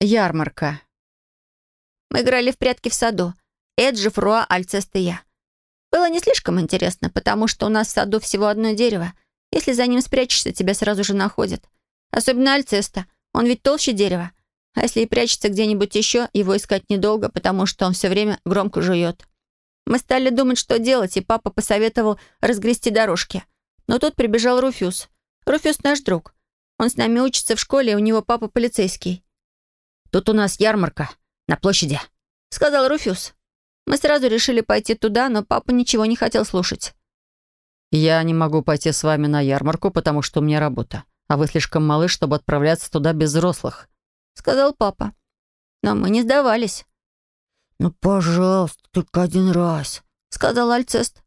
Ярмарка. Мы играли в прятки в саду. Эджи, Фруа, Альцест и я. Было не слишком интересно, потому что у нас в саду всего одно дерево. Если за ним спрячешься, тебя сразу же находят. Особенно Альцеста. Он ведь толще дерева. А если и прячется где-нибудь еще, его искать недолго, потому что он все время громко жует. Мы стали думать, что делать, и папа посоветовал разгрести дорожки. Но тут прибежал Руфюз. Руфюз наш друг. Он с нами учится в школе, и у него папа полицейский. «Тут у нас ярмарка на площади», — сказал Руфюз. Мы сразу решили пойти туда, но папа ничего не хотел слушать. «Я не могу пойти с вами на ярмарку, потому что у меня работа, а вы слишком малы, чтобы отправляться туда без взрослых», — сказал папа. Но мы не сдавались. «Ну, пожалуйста, только один раз», — сказал Альцест.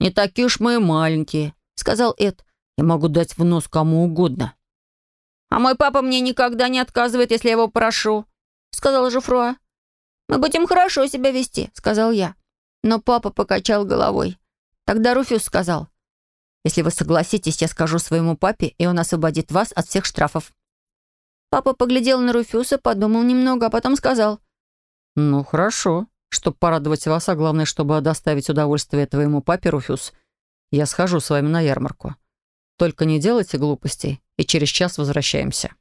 «Не такие уж мы маленькие», — сказал Эд. «Я могу дать в нос кому угодно». «А мой папа мне никогда не отказывает, если я его прошу», — сказал Жуфруа. «Мы будем хорошо себя вести», — сказал я. Но папа покачал головой. Тогда Руфюз сказал, «Если вы согласитесь, я скажу своему папе, и он освободит вас от всех штрафов». Папа поглядел на Руфюса, подумал немного, а потом сказал, «Ну, хорошо. Чтобы порадовать вас, а главное, чтобы доставить удовольствие твоему папе, Руфюз, я схожу с вами на ярмарку. Только не делайте глупостей, и через час возвращаемся».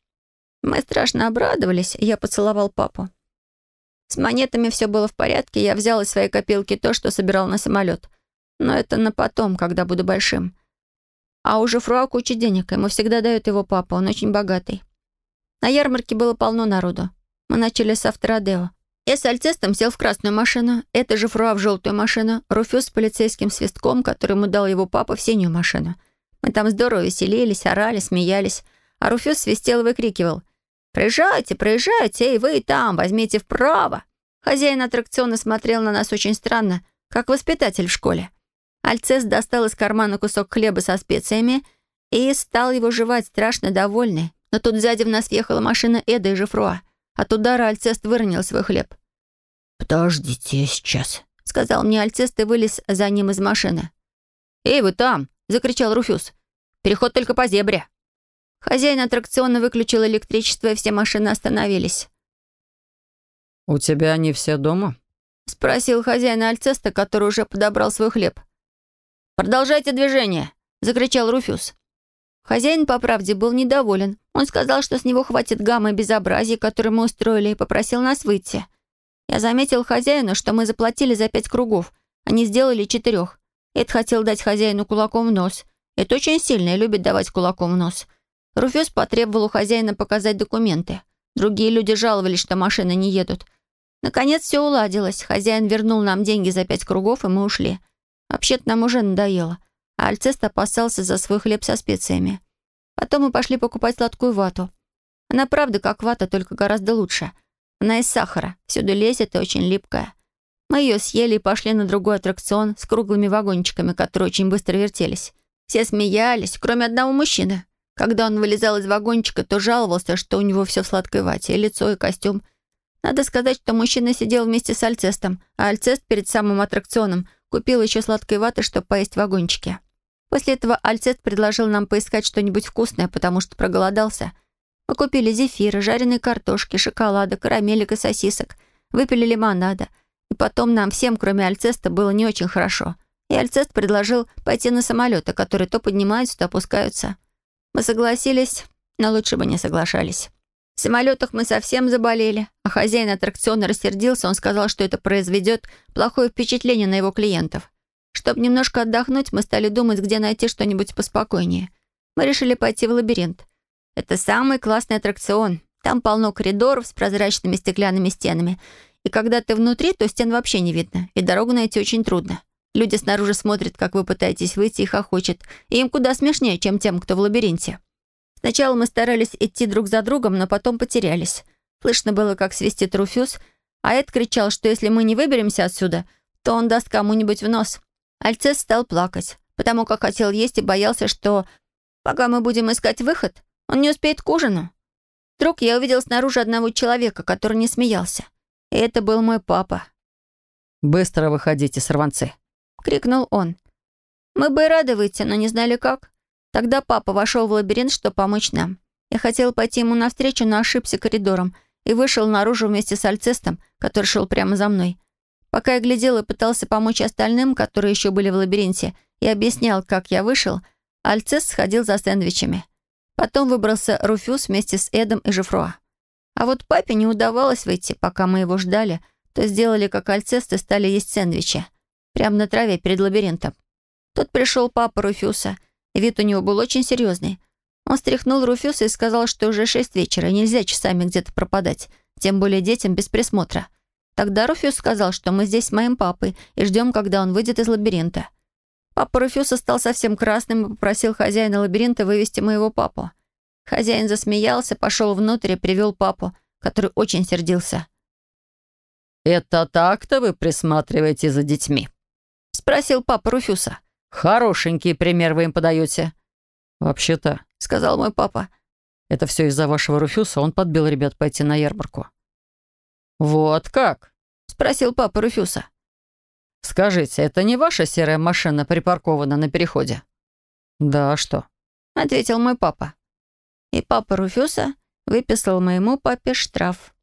Мы страшно обрадовались, я поцеловал папу. С монетами все было в порядке, я взял из своей копилки то, что собирал на самолет. Но это на потом, когда буду большим. А уже Фруа куча денег, ему всегда дает его папа, он очень богатый. На ярмарке было полно народу. Мы начали с Авторадео. Я с Альцестом сел в красную машину, это же Фруа в желтую машину, Руфюз с полицейским свистком, который ему дал его папа, в синюю машину. Мы там здорово веселились, орали, смеялись, а Руфюз свистел и выкрикивал — «Проезжайте, проезжайте, эй, вы там, возьмите вправо!» Хозяин аттракциона смотрел на нас очень странно, как воспитатель в школе. Альцес достал из кармана кусок хлеба со специями и стал его жевать, страшно довольный. Но тут сзади в нас въехала машина Эда и Жифруа. От удара Альцест выронил свой хлеб. «Подождите, сейчас», — сказал мне Альцест и вылез за ним из машины. «Эй, вы там!» — закричал Руфюз. «Переход только по зебре». Хозяин аттракциона выключил электричество, и все машины остановились. «У тебя они все дома?» — спросил хозяин Альцеста, который уже подобрал свой хлеб. «Продолжайте движение!» — закричал Руфюз. Хозяин, по правде, был недоволен. Он сказал, что с него хватит гаммы безобразий, которые мы устроили, и попросил нас выйти. Я заметил хозяину, что мы заплатили за пять кругов, они сделали четырех. Эд хотел дать хозяину кулаком в нос. Это очень сильно и любит давать кулаком в нос. Руфюз потребовал у хозяина показать документы. Другие люди жаловались, что машины не едут. Наконец все уладилось. Хозяин вернул нам деньги за пять кругов, и мы ушли. Вообще-то нам уже надоело. А Альцест опасался за свой хлеб со специями. Потом мы пошли покупать сладкую вату. Она правда как вата, только гораздо лучше. Она из сахара, всюду лезет и очень липкая. Мы ее съели и пошли на другой аттракцион с круглыми вагончиками, которые очень быстро вертелись. Все смеялись, кроме одного мужчины. Когда он вылезал из вагончика, то жаловался, что у него все в сладкой вате, и лицо, и костюм. Надо сказать, что мужчина сидел вместе с Альцестом, а Альцест перед самым аттракционом купил еще сладкой ваты, чтобы поесть в вагончике. После этого Альцест предложил нам поискать что-нибудь вкусное, потому что проголодался. Мы купили зефиры, жареные картошки, шоколада, карамелек и сосисок, выпили лимонада. И потом нам всем, кроме Альцеста, было не очень хорошо. И Альцест предложил пойти на самолеты, которые то поднимаются, то опускаются. Мы согласились, но лучше бы не соглашались. В самолетах мы совсем заболели, а хозяин аттракциона рассердился, он сказал, что это произведет плохое впечатление на его клиентов. Чтобы немножко отдохнуть, мы стали думать, где найти что-нибудь поспокойнее. Мы решили пойти в лабиринт. Это самый классный аттракцион. Там полно коридоров с прозрачными стеклянными стенами. И когда ты внутри, то стен вообще не видно, и дорогу найти очень трудно. Люди снаружи смотрят, как вы пытаетесь выйти, и хохочет. И им куда смешнее, чем тем, кто в лабиринте. Сначала мы старались идти друг за другом, но потом потерялись. Слышно было, как свистит Руфюз, а Эд кричал, что если мы не выберемся отсюда, то он даст кому-нибудь в нос. Альцес стал плакать, потому как хотел есть и боялся, что пока мы будем искать выход, он не успеет к ужину. Вдруг я увидел снаружи одного человека, который не смеялся. И это был мой папа. «Быстро выходите, сорванцы», — крикнул он. Мы бы рады выйти, но не знали как. Тогда папа вошел в лабиринт, чтобы помочь нам. Я хотела пойти ему навстречу, но ошибся коридором и вышел наружу вместе с Альцестом, который шел прямо за мной. Пока я глядел и пытался помочь остальным, которые еще были в лабиринте, и объяснял, как я вышел, Альцест сходил за сэндвичами. Потом выбрался Руфюз вместе с Эдом и Жифруа. А вот папе не удавалось выйти, пока мы его ждали, то сделали как Альцест и стали есть сэндвичи. Прямо на траве перед лабиринтом. Тут пришел папа Руфюса, вид у него был очень серьезный. Он стряхнул Руфюса и сказал, что уже шесть вечера, и нельзя часами где-то пропадать, тем более детям без присмотра. Тогда Руфюс сказал, что мы здесь с моим папой и ждем, когда он выйдет из лабиринта. Папа Руфюса стал совсем красным и попросил хозяина лабиринта вывести моего папу. Хозяин засмеялся, пошел внутрь и привел папу, который очень сердился. «Это так-то вы присматриваете за детьми?» — спросил папа Руфюса. «Хорошенький пример вы им подаете». «Вообще-то», — сказал мой папа, — «это все из-за вашего Руфюса. Он подбил ребят пойти на ярмарку». «Вот как?» — спросил папа Руфюса. «Скажите, это не ваша серая машина припаркована на переходе?» «Да, а что?» — ответил мой папа. И папа Руфюса выписал моему папе штраф.